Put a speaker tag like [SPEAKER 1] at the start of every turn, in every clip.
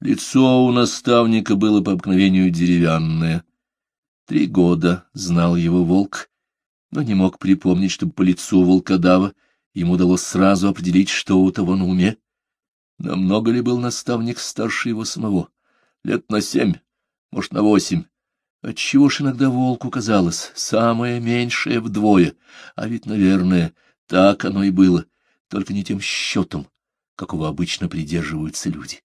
[SPEAKER 1] Лицо у наставника было по обыкновению деревянное. Три года знал его волк, но не мог припомнить, чтобы по лицу волкодава ему удалось сразу определить, что у того на уме. Намного ли был наставник старше его самого? Лет на семь, может, на восемь. Отчего ж иногда волку казалось, самое меньшее вдвое, а ведь, наверное, так оно и было, только не тем счетом, какого обычно придерживаются люди.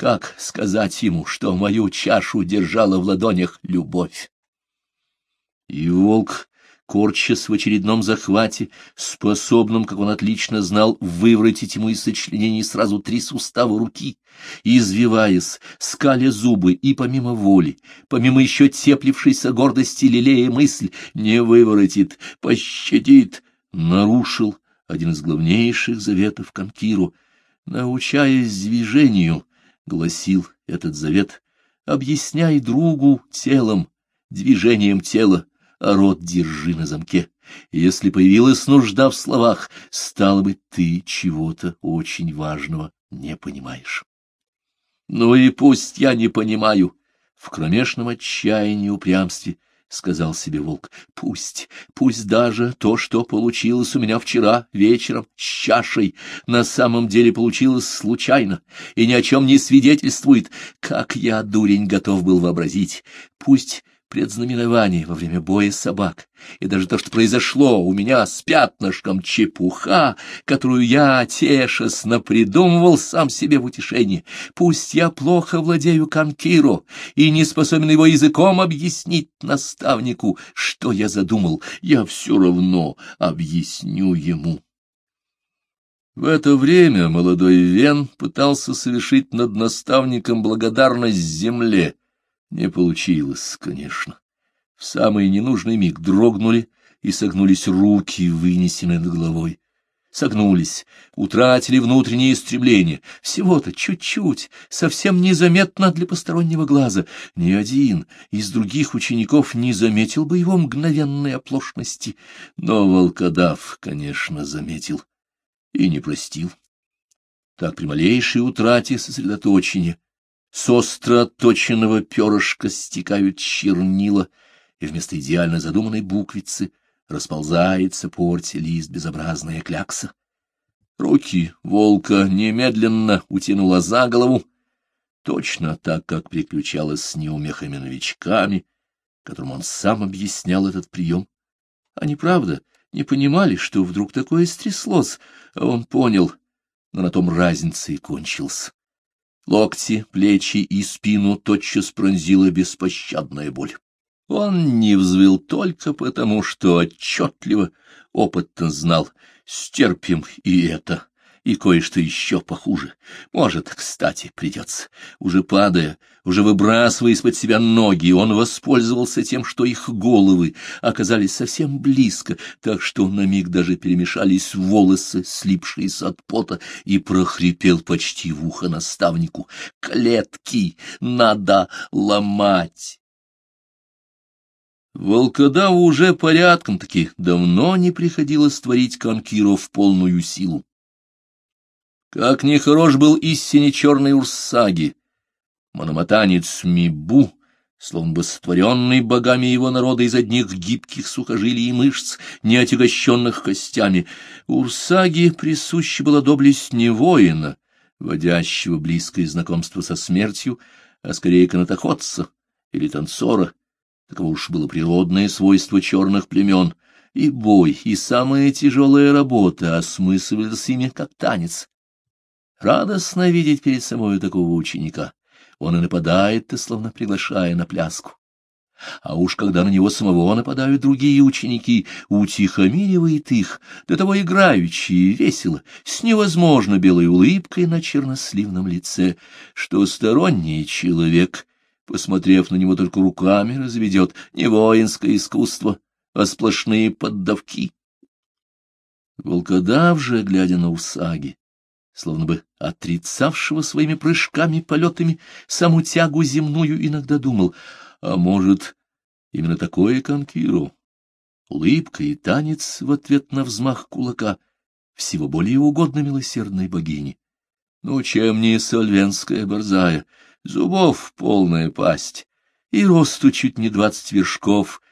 [SPEAKER 1] Как сказать ему, что мою чашу держала в ладонях любовь? И волк, корчась в очередном захвате, способном, как он отлично знал, выворотить ему из сочленений сразу три сустава руки, извиваясь, скаля зубы и помимо воли, помимо еще теплившейся гордости лелея мысль, не выворотит, пощадит, нарушил один из главнейших заветов Конкиру, научаясь движению, гласил этот завет, объясняй другу телом, движением тела, а рот держи на замке. Если появилась нужда в словах, стало быть, ты чего-то очень важного не понимаешь. Ну и пусть я не понимаю, в кромешном отчаянии упрямстве —— сказал себе волк. — Пусть, пусть даже то, что получилось у меня вчера вечером с чашей, на самом деле получилось случайно и ни о чем не свидетельствует, как я, дурень, готов был вообразить. Пусть предзнаменование во время боя собак, и даже то, что произошло у меня с пятнышком чепуха, которую я, тешес, напридумывал сам себе в утешение. Пусть я плохо владею конкиро и не способен его языком объяснить наставнику, что я задумал, я все равно объясню ему. В это время молодой Вен пытался совершить над наставником благодарность земле, не получилось, конечно. В самый ненужный миг дрогнули и согнулись руки, вынесенные над головой. Согнулись, утратили внутреннее стремление. Всего-то чуть-чуть, совсем незаметно для постороннего глаза. Ни один из других учеников не заметил бы его мгновенной оплошности. Но волкодав, конечно, заметил и не простил. Так при малейшей утрате сосредоточения с остро отточенного перышка стекают чернила, и вместо идеально задуманной буквицы расползается по орте лист безобразная клякса. Руки волка немедленно утянула за голову, точно так, как приключалось с неумехами-новичками, которым он сам объяснял этот прием. Они, правда, не понимали, что вдруг такое стряслось, а он понял, но на том разница и кончился. Локти, плечи и спину тотчас пронзила беспощадная боль. Он не взвыл только потому, что отчетливо, опытно знал, стерпим и это и кое-что еще похуже. Может, кстати, придется. Уже падая, уже выбрасывая из-под себя ноги, он воспользовался тем, что их головы оказались совсем близко, так что на миг даже перемешались волосы, слипшиеся от пота, и прохрипел почти в ухо наставнику. «Клетки надо ломать!» Волкодаву уже порядком-таки давно не приходилось творить конкиру в полную силу. Как нехорош был истине черной Урсаги, мономатанец Мибу, словно бы сотворенный богами его народа из одних гибких сухожилий и мышц, не отягощенных костями, Урсаге присуща была доблесть не воина, водящего близкое знакомство со смертью, а скорее канатоходца или танцора. Таково уж было природное свойство черных племен, и бой, и самая тяжелая работа осмысливались ими как танец. Радостно видеть перед собой такого ученика. Он и нападает-то, словно приглашая на пляску. А уж когда на него самого нападают другие ученики, утихомиривает их, до того играючи и весело, с невозможно белой улыбкой на черносливном лице, что сторонний человек, посмотрев на него только руками, разведет не воинское искусство, а сплошные поддавки. Волкодав же, глядя на Усаги, словно бы отрицавшего своими прыжками, полетами саму тягу земную, иногда думал, а может, именно такое конкиру, улыбка и танец в ответ на взмах кулака, всего более угодно милосердной богини. Ну, чем не сольвенская борзая? Зубов полная пасть, и росту чуть не двадцать вершков.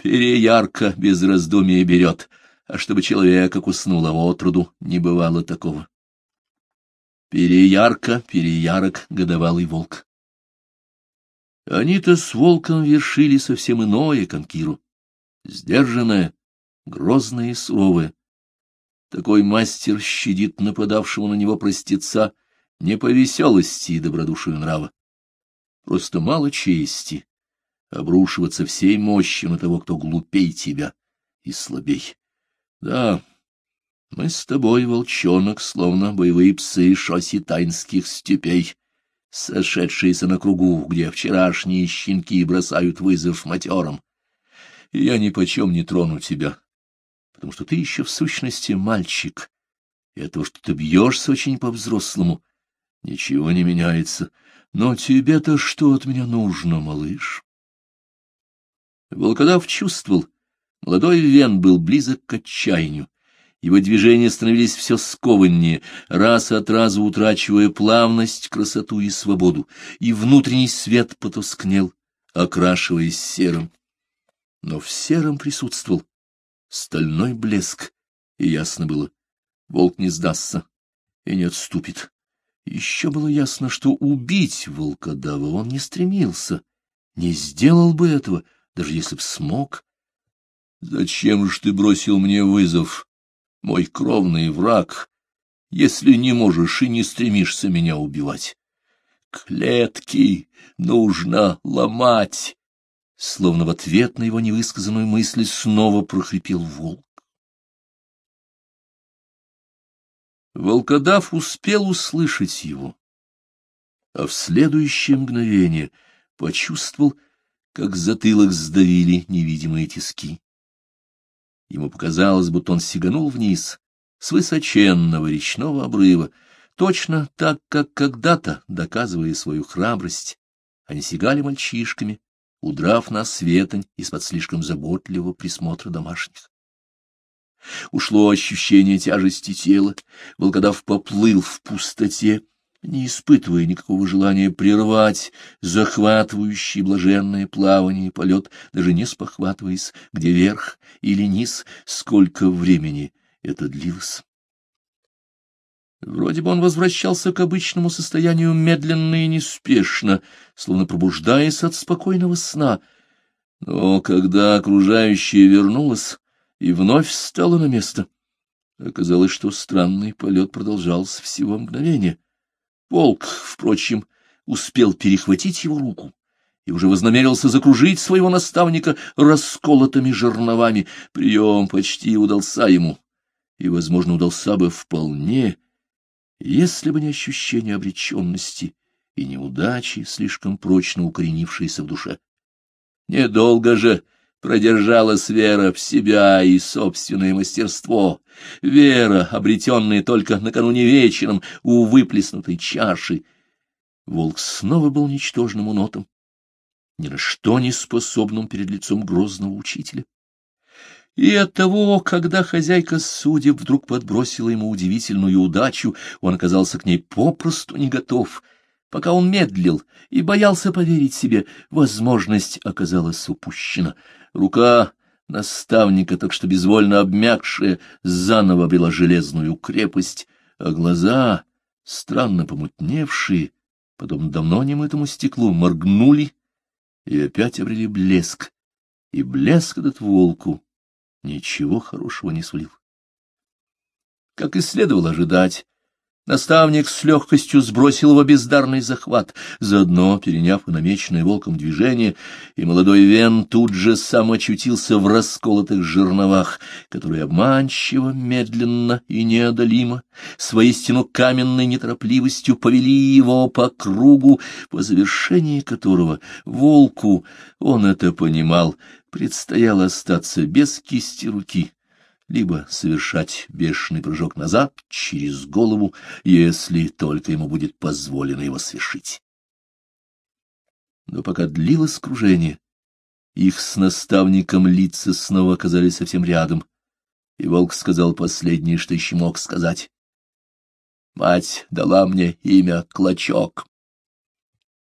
[SPEAKER 1] Переярко без раздумия берет, а чтобы человек, как уснула отроду, не бывало такого. Переярко, переярок, годовалый волк. Они-то с волком вершили совсем иное конкиру. Сдержанное, грозное и суровое. Такой мастер щадит нападавшего на него простеца не по веселости и добродушию нрава. Просто мало чести обрушиваться всей мощью на того, кто глупей тебя и слабей. Да, мы с тобой, волчонок, словно боевые псы шоситайнских степей, сошедшиеся на кругу, где вчерашние щенки бросают вызов матерам. Я ни почем не трону тебя, потому что ты еще в сущности мальчик, и от того, что ты бьешься очень по-взрослому, ничего не меняется. Но тебе-то что от меня нужно, малыш? Волкодав чувствовал, молодой Вен был близок к отчаянию. Его движения становились все скованнее, раз от раза утрачивая плавность, красоту и свободу, и внутренний свет потускнел, окрашиваясь серым. Но в сером присутствовал стальной блеск, и ясно было, волк не сдастся и не отступит. Еще было ясно, что убить волкодава он не стремился, не сделал бы этого, даже если б смог. Зачем же ты бросил мне вызов, мой кровный враг, если не можешь и не стремишься меня убивать? Клетки нужно ломать. Словно в ответ на его невысказанную мысль снова прохрипел волк. Волкодав успел услышать его, а в следующее мгновение почувствовал, как затылок сдавили невидимые тиски. Ему показалось, будто он сиганул вниз с высоченного речного обрыва, точно так, как когда-то, доказывая свою храбрость, они сигали мальчишками, удрав на светонь из-под слишком заботливого присмотра домашних. Ушло ощущение тяжести тела, волкодав поплыл в пустоте, не испытывая никакого желания прервать захватывающий блаженное плавание и полет, даже не спохватываясь, где верх или низ, сколько времени это длилось. Вроде бы он возвращался к обычному состоянию медленно и неспешно, словно пробуждаясь от спокойного сна. Но когда окружающее вернулось и вновь встало на место, оказалось, что странный полет продолжался всего мгновение — Волк, впрочем, успел перехватить его руку и уже вознамерился закружить своего наставника расколотыми жерновами. Прием почти удался ему, и, возможно, удался бы вполне, если бы не ощущение обреченности и неудачи, слишком прочно укоренившиеся в душе. Недолго же продержалась вера в себя и собственное мастерство, вера, обретенная только накануне вечером у выплеснутой чаши. Волк снова был ничтожным унотом, ни на что не способным перед лицом грозного учителя. И от того, когда хозяйка судеб вдруг подбросила ему удивительную удачу, он оказался к ней попросту не готов. Пока он медлил и боялся поверить себе, возможность оказалась упущена — Рука наставника, так что безвольно обмякшая, заново обрела железную крепость, а глаза, странно помутневшие, потом давно немытому стеклу, моргнули и опять обрели блеск. И блеск этот волку ничего хорошего не сулил. Как и следовало ожидать, Наставник с легкостью сбросил его бездарный захват, заодно переняв намеченное волком движение, и молодой Вен тут же сам очутился в расколотых жерновах, которые обманчиво, медленно и неодолимо, с воистину каменной неторопливостью повели его по кругу, по завершении которого волку, он это понимал, предстояло остаться без кисти руки либо совершать бешеный прыжок назад через голову, если только ему будет позволено его совершить. Но пока длилось кружение, их с наставником лица снова оказались совсем рядом, и волк сказал последнее, что еще мог сказать. Мать дала мне имя Клочок.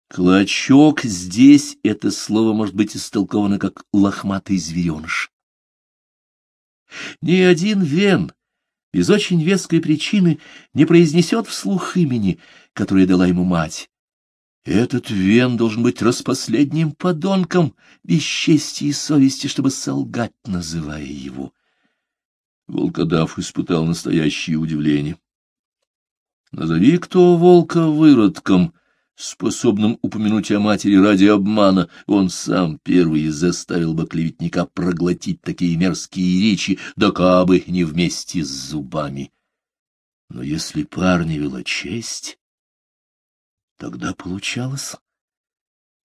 [SPEAKER 1] Клочок здесь это слово может быть истолковано как лохматый звереныш. Ни один вен без очень веской причины не произнесет вслух имени, которое дала ему мать. Этот вен должен быть распоследним подонком, без чести и совести, чтобы солгать, называя его. Волкодав испытал настоящее удивление. Назови кто волка выродком, способным упомянуть о матери ради обмана, он сам первый заставил бы клеветника проглотить такие мерзкие речи, да кабы не вместе с зубами. Но если парня вела честь, тогда получалось...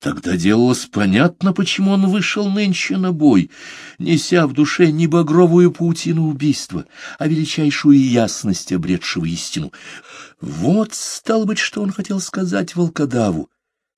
[SPEAKER 1] Тогда делалось понятно, почему он вышел нынче на бой, неся в душе не багровую паутину убийства, а величайшую ясность обретшего истину. Вот, стало быть, что он хотел сказать волкодаву,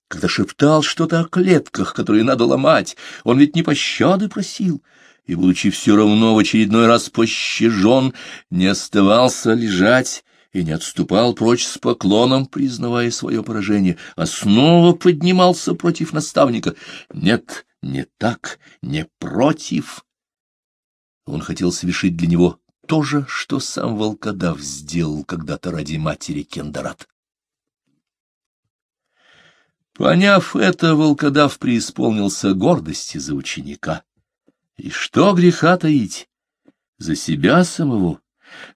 [SPEAKER 1] когда шептал что-то о клетках, которые надо ломать. Он ведь не пощады просил, и, будучи все равно в очередной раз пощажен, не оставался лежать и не отступал прочь с поклоном, признавая свое поражение, а снова поднимался против наставника. Нет, не так, не против. Он хотел совершить для него то же, что сам волкодав сделал когда-то ради матери Кендарат. Поняв это, волкодав преисполнился гордости за ученика. И что греха таить? За себя самого.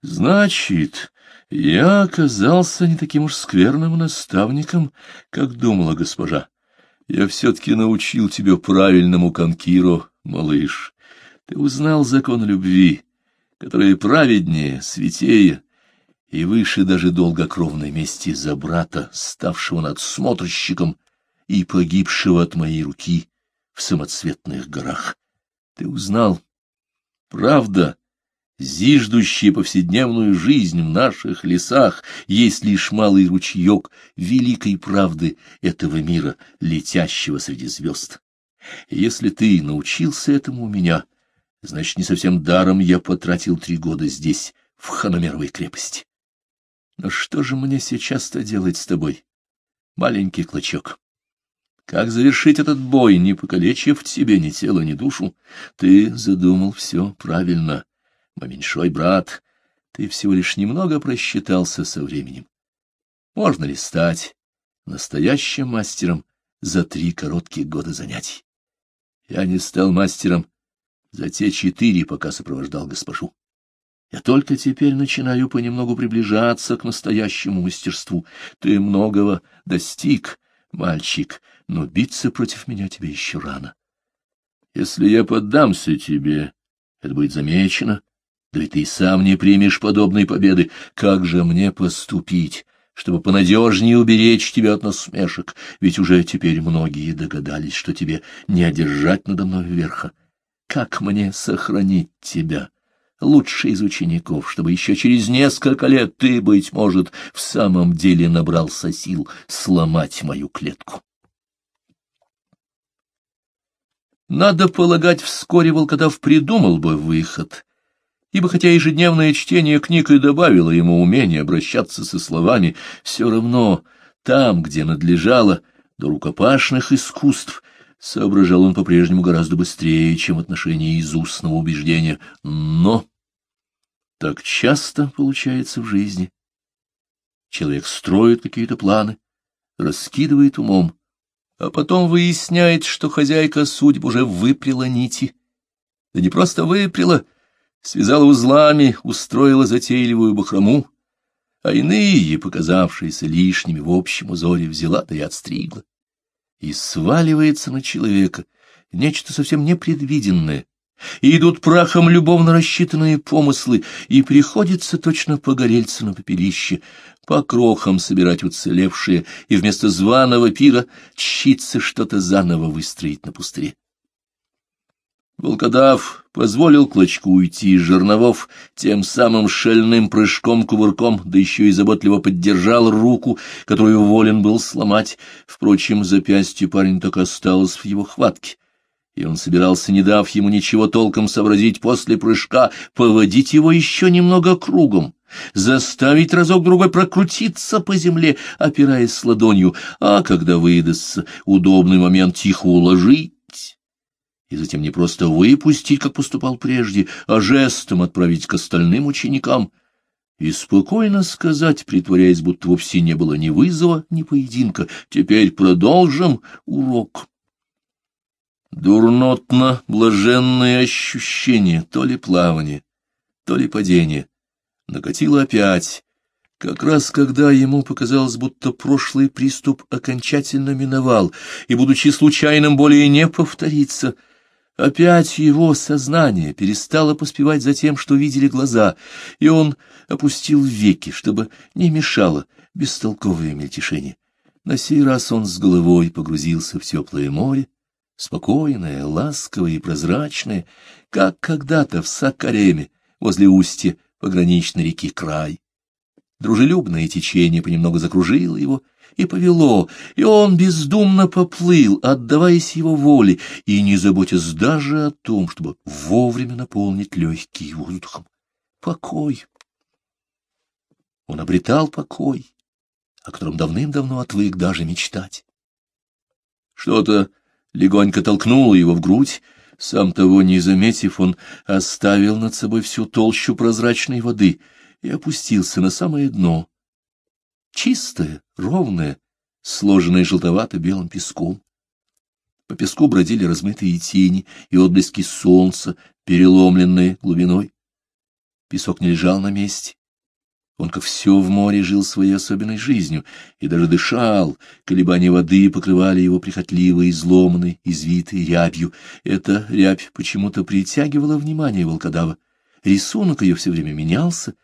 [SPEAKER 1] Значит, я оказался не таким уж скверным наставником, как думала госпожа. Я все-таки научил тебя правильному конкиру, малыш. Ты узнал закон любви, который праведнее, святее и выше даже долгокровной мести за брата, ставшего надсмотрщиком и погибшего от моей руки в самоцветных горах. Ты узнал, правда, зиждущие повседневную жизнь в наших лесах, есть лишь малый ручеек великой правды этого мира, летящего среди звезд. Если ты научился этому у меня, значит, не совсем даром я потратил три года здесь, в Ханомеровой крепости. Но что же мне сейчас-то делать с тобой, маленький клочок? Как завершить этот бой, не покалечив тебе ни тело, ни душу? Ты задумал все правильно мой меньшой брат, ты всего лишь немного просчитался со временем. Можно ли стать настоящим мастером за три коротких года занятий? Я не стал мастером за те четыре, пока сопровождал госпожу. Я только теперь начинаю понемногу приближаться к настоящему мастерству. Ты многого достиг, мальчик, но биться против меня тебе еще рано. Если я поддамся тебе, это будет замечено, да ты сам не примешь подобной победы. Как же мне поступить, чтобы понадежнее уберечь тебя от насмешек? Ведь уже теперь многие догадались, что тебе не одержать надо мной верха. Как мне сохранить тебя, лучший из учеников, чтобы еще через несколько лет ты, быть может, в самом деле набрался сил сломать мою клетку? Надо полагать, вскоре волкодав придумал бы выход — ибо хотя ежедневное чтение книг и добавило ему умение обращаться со словами, все равно там, где надлежало до рукопашных искусств, соображал он по-прежнему гораздо быстрее, чем в отношении из устного убеждения. Но так часто получается в жизни. Человек строит какие-то планы, раскидывает умом, а потом выясняет, что хозяйка судьб уже выпряла нити. Да не просто выпряла, — связала узлами, устроила затейливую бахрому, а иные, показавшиеся лишними в общем узоре, взяла да и отстригла. И сваливается на человека нечто совсем непредвиденное, и идут прахом любовно рассчитанные помыслы, и приходится точно погорельцу на попелище, по крохам собирать уцелевшие, и вместо званого пира читься что-то заново выстроить на пустыре. Волкодав позволил клочку уйти из жерновов тем самым шальным прыжком-кувырком, да еще и заботливо поддержал руку, которую волен был сломать. Впрочем, запястье парень так осталось в его хватке, и он собирался, не дав ему ничего толком сообразить после прыжка, поводить его еще немного кругом, заставить разок-другой прокрутиться по земле, опираясь ладонью, а когда выдастся удобный момент тихо уложить, и затем не просто выпустить, как поступал прежде, а жестом отправить к остальным ученикам, и спокойно сказать, притворяясь, будто вовсе не было ни вызова, ни поединка, «Теперь продолжим урок». Дурнотно блаженное ощущение, то ли плавание, то ли падение, накатило опять, как раз когда ему показалось, будто прошлый приступ окончательно миновал, и, будучи случайным, более не повторится — Опять его сознание перестало поспевать за тем, что видели глаза, и он опустил веки, чтобы не мешало бестолковое мельтешение. На сей раз он с головой погрузился в теплое море, спокойное, ласковое и прозрачное, как когда-то в Сакареме, возле устья пограничной реки Край. Дружелюбное течение понемногу закружило его, и повело, и он бездумно поплыл, отдаваясь его воле, и не заботясь даже о том, чтобы вовремя наполнить легкие воздухом. Покой. Он обретал покой, о котором давным-давно отвык даже мечтать. Что-то легонько толкнуло его в грудь, сам того не заметив, он оставил над собой всю толщу прозрачной воды и опустился на самое дно, чистое, ровное, сложенное желтовато-белым песком. По песку бродили размытые тени и отблески солнца, переломленные глубиной. Песок не лежал на месте. Он, как все в море, жил своей особенной жизнью и даже дышал. Колебания воды покрывали его прихотливо изломанной, извитой рябью. Эта рябь почему-то притягивала внимание волкодава. Рисунок ее все время менялся,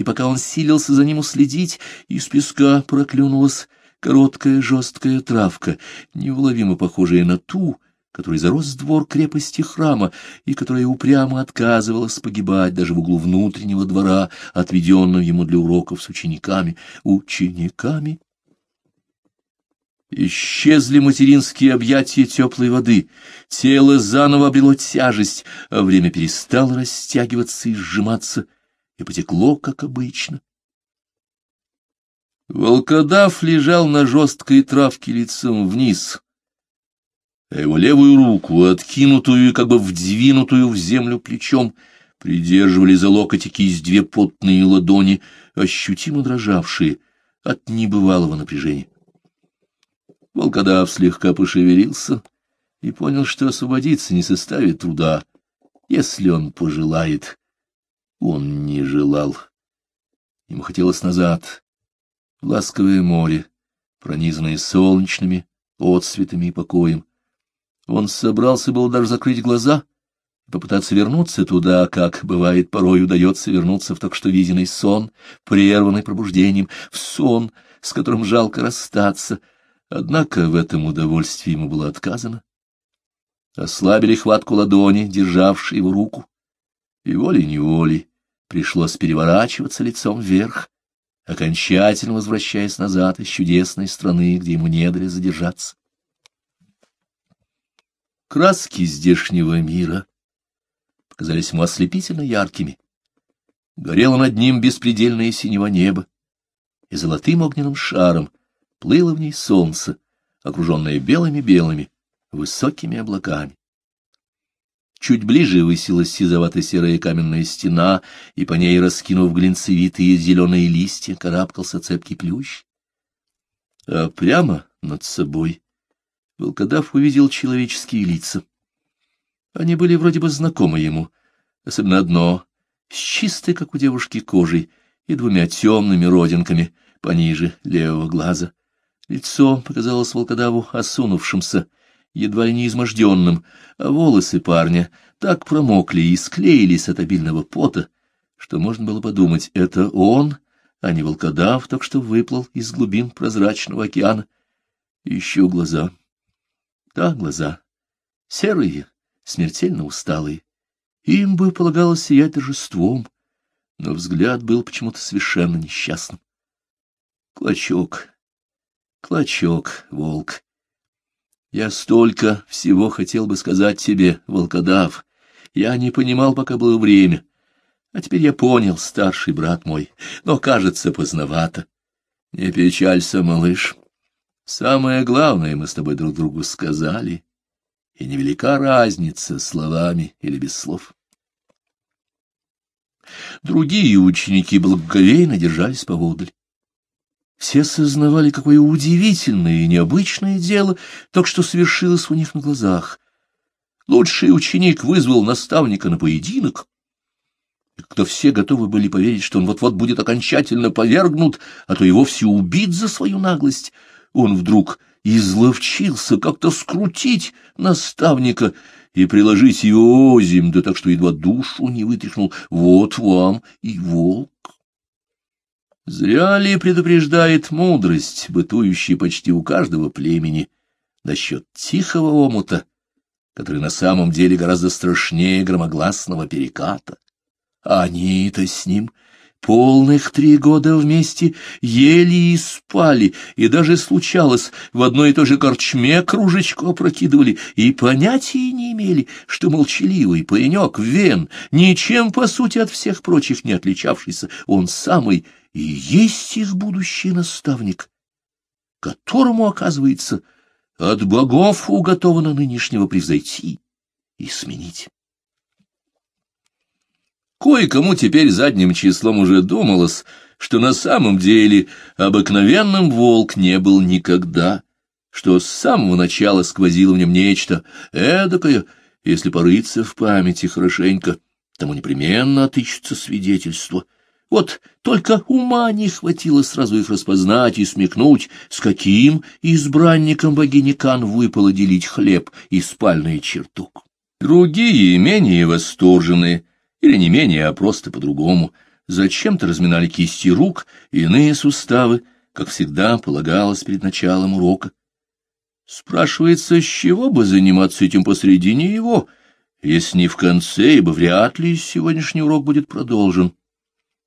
[SPEAKER 1] и пока он силился за ним уследить, из песка проклюнулась короткая жесткая травка, неуловимо похожая на ту, которой зарос двор крепости храма и которая упрямо отказывалась погибать даже в углу внутреннего двора, отведенного ему для уроков с учениками. Учениками? Исчезли материнские объятия теплой воды, тело заново обрело тяжесть, а время перестало растягиваться и сжиматься — и потекло, как обычно. Волкодав лежал на жесткой травке лицом вниз, а его левую руку, откинутую и как бы вдвинутую в землю плечом, придерживали за локоть и кисть две потные ладони, ощутимо дрожавшие от небывалого напряжения. Волкодав слегка пошевелился и понял, что освободиться не составит труда, если он пожелает. Он не желал. Ему хотелось назад, в ласковое море, пронизанное солнечными отсветами и покоем. Он собрался был даже закрыть глаза попытаться вернуться туда, как, бывает, порой удается вернуться в только что виденный сон, прерванный пробуждением, в сон, с которым жалко расстаться. Однако в этом удовольствии ему было отказано. Ослабили хватку ладони, державшей его руку, и волей-неволей пришлось переворачиваться лицом вверх, окончательно возвращаясь назад из чудесной страны, где ему не дали задержаться. Краски здешнего мира показались ему ослепительно яркими. Горело над ним беспредельное синего небо, и золотым огненным шаром плыло в ней солнце, окруженное белыми-белыми, высокими облаками. Чуть ближе высилась сизовато-серая каменная стена, и по ней, раскинув глинцевитые зеленые листья, карабкался цепкий плющ. А прямо над собой волкодав увидел человеческие лица. Они были вроде бы знакомы ему, особенно одно, с чистой, как у девушки, кожей и двумя темными родинками пониже левого глаза. Лицо показалось волкодаву осунувшимся, едва ли не изможденным, а волосы парня так промокли и склеились от обильного пота, что можно было подумать, это он, а не волкодав, так что выплыл из глубин прозрачного океана. Ищу глаза. Да, глаза. Серые, смертельно усталые. Им бы полагалось сиять торжеством, но взгляд был почему-то совершенно несчастным. Клочок, клочок, волк. Я столько всего хотел бы сказать тебе, волкодав. Я не понимал, пока было время. А теперь я понял, старший брат мой, но, кажется, поздновато. Не печалься, малыш. Самое главное мы с тобой друг другу сказали, и невелика разница словами или без слов. Другие ученики благоговейно держались поодаль. Все сознавали, какое удивительное и необычное дело только что совершилось у них на глазах. Лучший ученик вызвал наставника на поединок, кто все готовы были поверить, что он вот-вот будет окончательно повергнут, а то и вовсе убит за свою наглость. Он вдруг изловчился как-то скрутить наставника и приложить его озим, да так что едва душу не вытряхнул. Вот вам и волк. Зря ли предупреждает мудрость, бытующая почти у каждого племени, насчет тихого омута, который на самом деле гораздо страшнее громогласного переката. А они-то с ним полных три года вместе ели и спали, и даже случалось, в одной и той же корчме кружечку опрокидывали, и понятия не имели, что молчаливый паренек Вен, ничем, по сути, от всех прочих не отличавшийся, он самый и есть их будущий наставник, которому, оказывается, от богов уготовано нынешнего превзойти и сменить. Кое-кому теперь задним числом уже думалось, что на самом деле обыкновенным волк не был никогда, что с самого начала сквозило в нем нечто эдакое, если порыться в памяти хорошенько, тому непременно отыщутся свидетельства. Вот только ума не хватило сразу их распознать и смекнуть, с каким избранником богини Кан выпало делить хлеб и спальный чертог. Другие, менее восторженные, или не менее, а просто по-другому. Зачем-то разминали кисти рук и иные суставы, как всегда полагалось перед началом урока. Спрашивается, с чего бы заниматься этим посредине его, если не в конце, ибо вряд ли сегодняшний урок будет продолжен.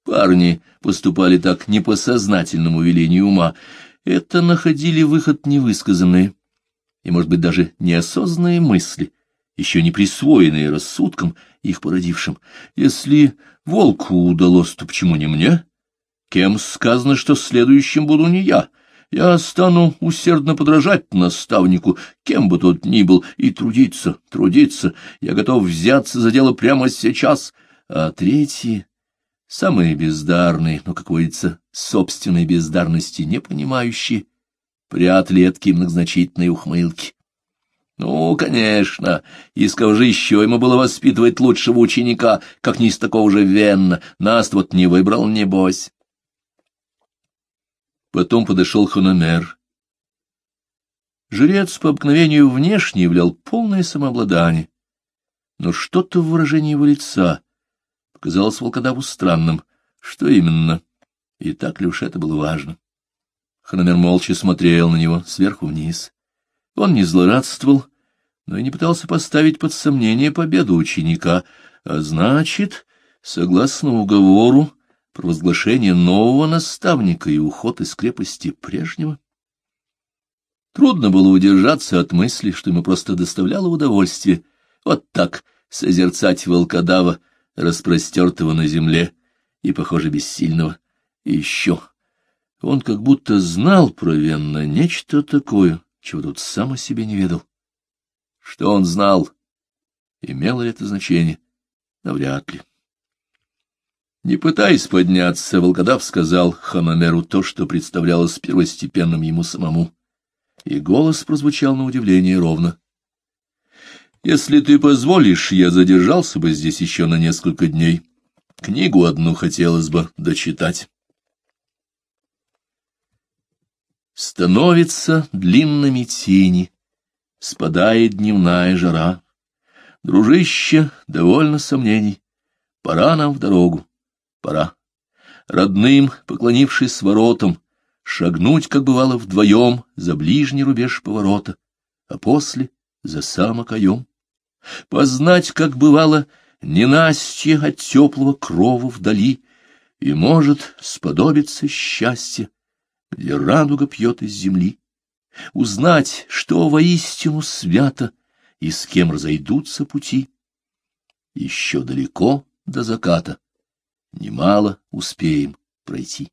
[SPEAKER 1] Парни поступали так не по сознательному велению ума, это находили выход невысказанные и, может быть, даже неосознанные мысли, еще не присвоенные рассудком, их породившим. Если волку удалось, то почему не мне? Кем сказано, что следующим буду не я? Я стану усердно подражать наставнику, кем бы тот ни был, и трудиться, трудиться. Я готов взяться за дело прямо сейчас. А третьи, самые бездарные, но, как говорится, собственной бездарности не понимающие, прятали от многозначительные ухмылки. Ну, конечно, кого же еще ему было воспитывать лучшего ученика, как не из такого же Венна. Нас вот не выбрал, небось. Потом подошел Хономер. Жрец по обыкновению внешне являл полное самообладание, но что-то в выражении его лица показалось волкодаву странным. Что именно? И так ли уж это было важно? Хономер молча смотрел на него сверху вниз. Он не злорадствовал, но и не пытался поставить под сомнение победу ученика, а значит, согласно уговору, провозглашение нового наставника и уход из крепости прежнего. Трудно было удержаться от мысли, что ему просто доставляло удовольствие вот так созерцать волкодава, распростертого на земле и, похоже, бессильного. И еще он как будто знал про Венна нечто такое, чего тут сам о себе не ведал. Что он знал? Имело ли это значение? Навряд ли. Не пытаясь подняться, волкодав сказал Ханомеру то, что представлялось первостепенным ему самому. И голос прозвучал на удивление ровно. «Если ты позволишь, я задержался бы здесь еще на несколько дней. Книгу одну хотелось бы дочитать». Становятся длинными тени, спадает дневная жара. Дружище, довольно сомнений, пора нам в дорогу, пора. Родным, поклонившись воротам, шагнуть, как бывало, вдвоем за ближний рубеж поворота, а после — за сам окоем. Познать, как бывало, ненастье от теплого крова вдали, и, может, сподобиться счастье, где радуга пьет из земли, узнать, что воистину свято и с кем разойдутся пути. Еще далеко до заката, немало успеем пройти.